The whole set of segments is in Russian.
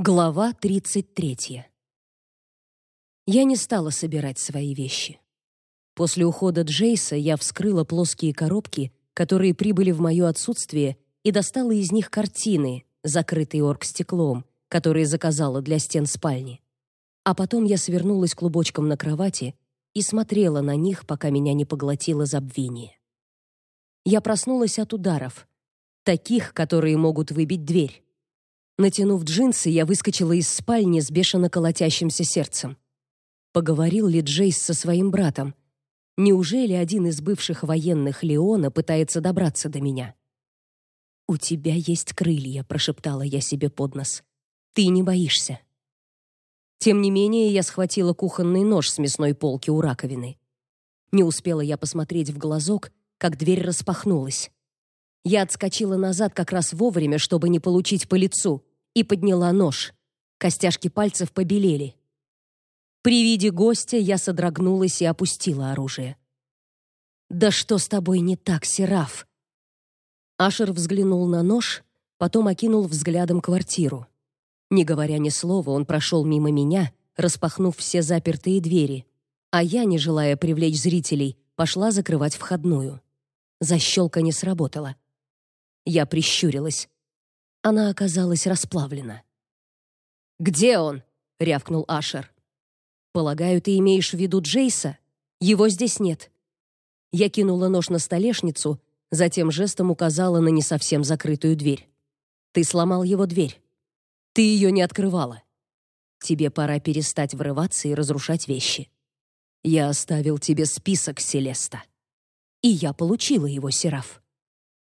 Глава 33. Я не стала собирать свои вещи. После ухода Джейса я вскрыла плоские коробки, которые прибыли в моё отсутствие, и достала из них картины, закрытые оргстеклом, которые заказала для стен спальни. А потом я свернулась клубочком на кровати и смотрела на них, пока меня не поглотило забвение. Я проснулась от ударов, таких, которые могут выбить дверь. Натянув джинсы, я выскочила из спальни с бешено колотящимся сердцем. Поговорил ли Джейс со своим братом? Неужели один из бывших военных Леона пытается добраться до меня? «У тебя есть крылья», — прошептала я себе под нос. «Ты не боишься». Тем не менее, я схватила кухонный нож с мясной полки у раковины. Не успела я посмотреть в глазок, как дверь распахнулась. Я отскочила назад как раз вовремя, чтобы не получить по лицу и подняла нож. Костяшки пальцев побелели. При виде гостя я содрогнулась и опустила оружие. «Да что с тобой не так, Сераф?» Ашер взглянул на нож, потом окинул взглядом квартиру. Не говоря ни слова, он прошел мимо меня, распахнув все запертые двери, а я, не желая привлечь зрителей, пошла закрывать входную. Защелка не сработала. Я прищурилась. Она оказалась расплавлена. «Где он?» — рявкнул Ашер. «Полагаю, ты имеешь в виду Джейса? Его здесь нет». Я кинула нож на столешницу, затем жестом указала на не совсем закрытую дверь. «Ты сломал его дверь. Ты ее не открывала. Тебе пора перестать врываться и разрушать вещи. Я оставил тебе список, Селеста. И я получила его, Сераф.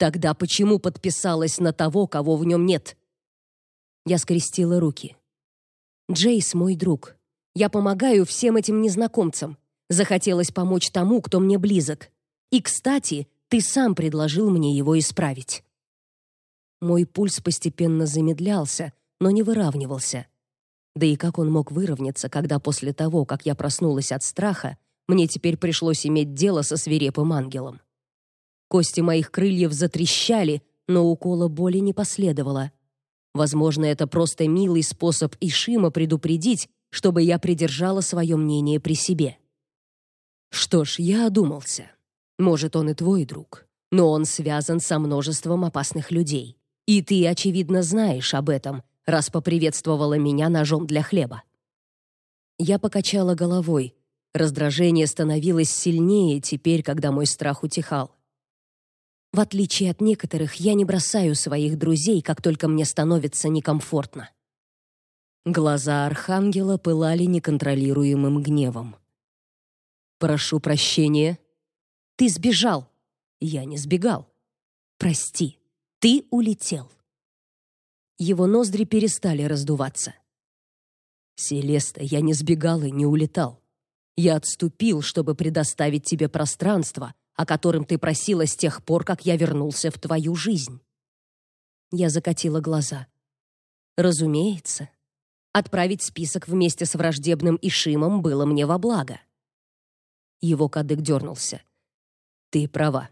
Тогда почему подписалась на того, кого в нем нет? Я скрестила руки. Джейс мой друг. Я помогаю всем этим незнакомцам. Захотелось помочь тому, кто мне близок. И, кстати, ты сам предложил мне его исправить. Мой пульс постепенно замедлялся, но не выравнивался. Да и как он мог выровняться, когда после того, как я проснулась от страха, мне теперь пришлось иметь дело со свирепым ангелом? Кости моих крыльев затрещали, но укола боли не последовало. Возможно, это просто милый способ Ишима предупредить, чтобы я придержала свое мнение при себе. Что ж, я одумался. Может, он и твой друг, но он связан со множеством опасных людей. И ты, очевидно, знаешь об этом, раз поприветствовала меня ножом для хлеба. Я покачала головой. Раздражение становилось сильнее теперь, когда мой страх утихал. В отличие от некоторых, я не бросаю своих друзей, как только мне становится некомфортно. Глаза архангела пылали неконтролируемым гневом. Прошу прощения. Ты сбежал. Я не сбегал. Прости. Ты улетел. Его ноздри перестали раздуваться. Селеста, я не сбегал и не улетал. Я отступил, чтобы предоставить тебе пространство, о котором ты просила с тех пор, как я вернулся в твою жизнь. Я закатила глаза. Разумеется, отправить список вместе с враждебным Ишимом было мне во благо. Его кадык дернулся. Ты права.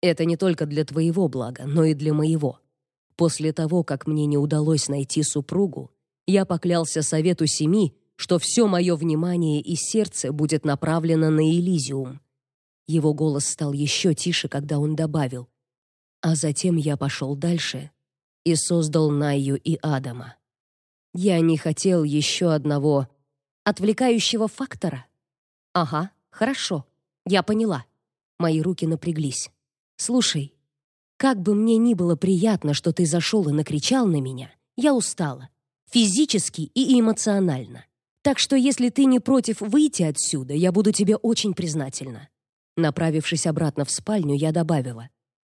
Это не только для твоего блага, но и для моего. После того, как мне не удалось найти супругу, я поклялся совету семи, что все мое внимание и сердце будет направлено на Элизиум, его голос стал еще тише, когда он добавил: "А затем я пошел дальше и создал Найю и Адама. Я не хотел еще одного отвлекающего фактора. Ага, хорошо. Я поняла. Мои руки напряглись. Слушай, как бы мне ни было приятно, что ты зашел и накричал на меня, я устала, физически и эмоционально. Так что если ты не против выйти отсюда, я буду тебе очень признательна. Направившись обратно в спальню, я добавила: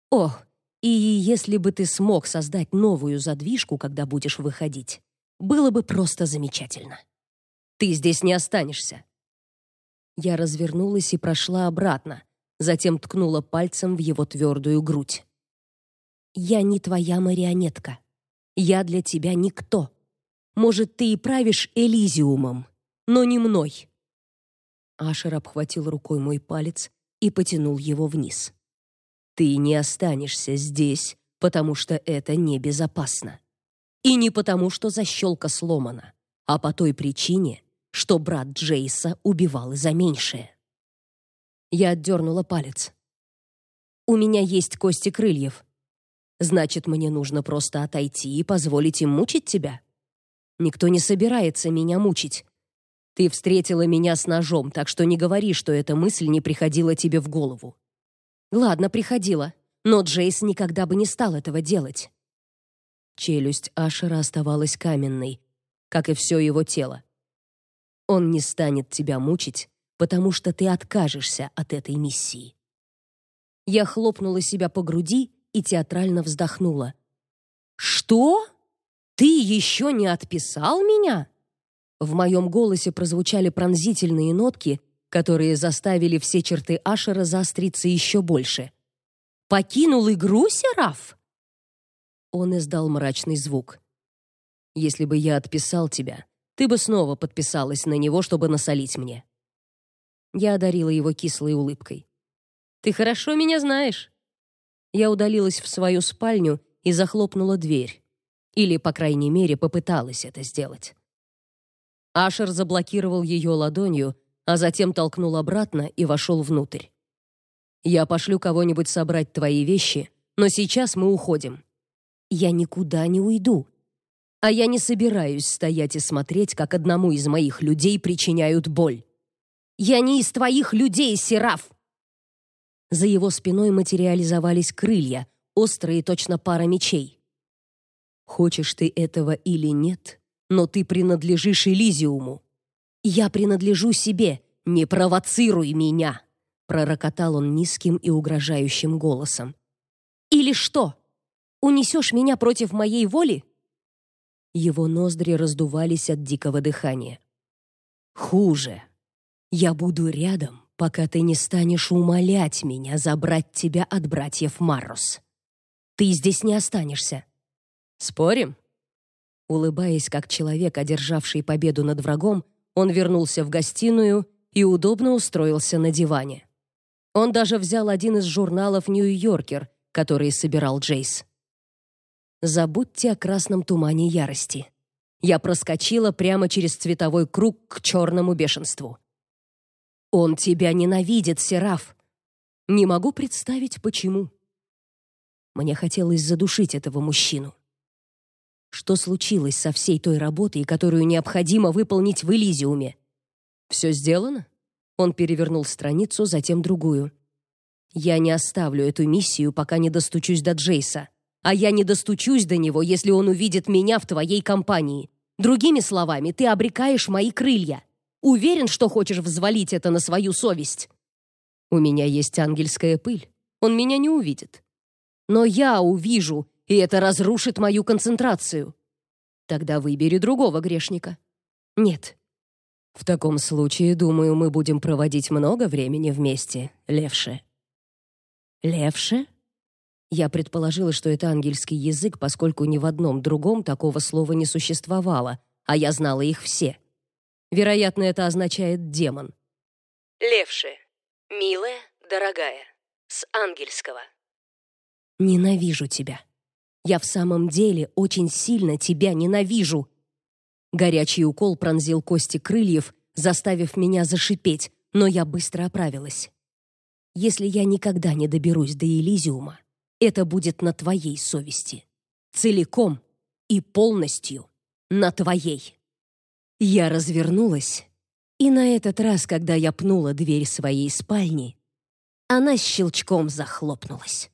"Ох, и если бы ты смог создать новую задвижку, когда будешь выходить, было бы просто замечательно. Ты здесь не останешься". Я развернулась и прошла обратно, затем ткнула пальцем в его твердую грудь. Я не твоя марионетка. Я для тебя никто. Может, ты и правишь Элизиумом, но не мной. Ашер обхватил рукой мой палец и потянул его вниз. Ты не останешься здесь, потому что это небезопасно. И не потому, что защелка сломана, а по той причине, что брат Джейса убивал за меньшее. Я отдернула палец. У меня есть кости крыльев. Значит, мне нужно просто отойти и позволить им мучить тебя? Никто не собирается меня мучить. Ты встретила меня с ножом, так что не говори, что эта мысль не приходила тебе в голову. Ладно, приходила, но Джейс никогда бы не стал этого делать. Челюсть Ашера оставалась каменной, как и все его тело. Он не станет тебя мучить, потому что ты откажешься от этой миссии. Я хлопнула себя по груди и театрально вздохнула. Что? Ты еще не отписал меня? В моем голосе прозвучали пронзительные нотки, которые заставили все черты Ашера заостриться еще больше. Покинул игру, Сераф? Он издал мрачный звук. Если бы я отписал тебя, ты бы снова подписалась на него, чтобы насолить мне. Я одарила его кислой улыбкой. Ты хорошо меня знаешь. Я удалилась в свою спальню и захлопнула дверь. Или, по крайней мере, попыталась это сделать. Ашер заблокировал ее ладонью, а затем толкнул обратно и вошел внутрь. Я пошлю кого-нибудь собрать твои вещи, но сейчас мы уходим. Я никуда не уйду. А я не собираюсь стоять и смотреть, как одному из моих людей причиняют боль. Я не из твоих людей, Сераф. За его спиной материализовались крылья, острые точно пара мечей. Хочешь ты этого или нет, но ты принадлежишь Элизиуму. Я принадлежу себе, не провоцируй меня, пророкотал он низким и угрожающим голосом. Или что? Унесешь меня против моей воли? Его ноздри раздувались от дикого дыхания. Хуже. Я буду рядом, пока ты не станешь умолять меня забрать тебя от братьев Маррус. Ты здесь не останешься. Спорим? Улыбаясь, как человек, одержавший победу над врагом, он вернулся в гостиную и удобно устроился на диване. Он даже взял один из журналов «Нью-Йоркер», который собирал Джейс. Забудьте о красном тумане ярости. Я проскочила прямо через цветовой круг к черному бешенству. Он тебя ненавидит, Сераф. Не могу представить, почему. Мне хотелось задушить этого мужчину. Что случилось со всей той работой, которую необходимо выполнить в Элизиуме? Все сделано? Он перевернул страницу, затем другую. Я не оставлю эту миссию, пока не достучусь до Джейса а я не достучусь до него, если он увидит меня в твоей компании. Другими словами, ты обрекаешь мои крылья. Уверен, что хочешь взвалить это на свою совесть. У меня есть ангельская пыль. Он меня не увидит. Но я увижу, и это разрушит мою концентрацию. Тогда выбери другого грешника. Нет. В таком случае, думаю, мы будем проводить много времени вместе, Левше. Левше? Я предположила, что это ангельский язык, поскольку ни в одном другом такого слова не существовало, а я знала их все. Вероятно, это означает демон. Левши. Милая, дорогая. С ангельского. Ненавижу тебя. Я в самом деле очень сильно тебя ненавижу. Горячий укол пронзил кости крыльев, заставив меня зашипеть, но я быстро оправилась. Если я никогда не доберусь до Элизиума, это будет на твоей совести. Целиком и полностью на твоей. Я развернулась, и на этот раз, когда я пнула дверь своей спальни, она с щелчком захлопнулась.